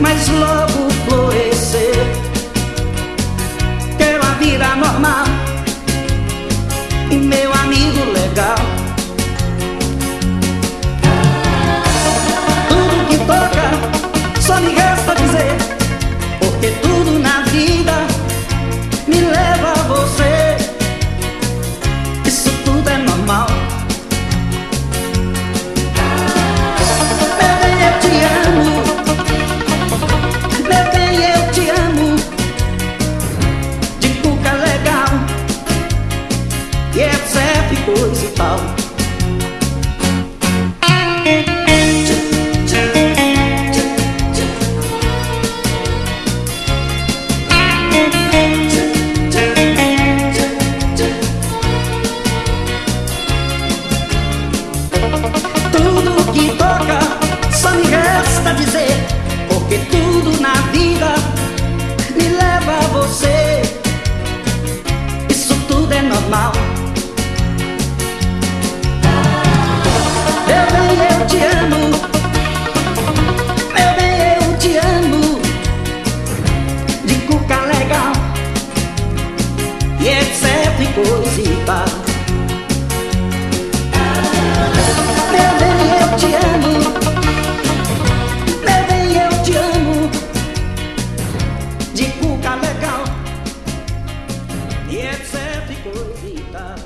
mas logo florescer. Ter a vida normal e meu amigo que é sempre tal? Tudo que toca só me resta dizer, porque tudo na vida me leva a você. Isso tudo é normal. Curitiba. Meu bem, eu te amo. Meu bem, eu te amo. De cuca legal. E é etc. Curitiba.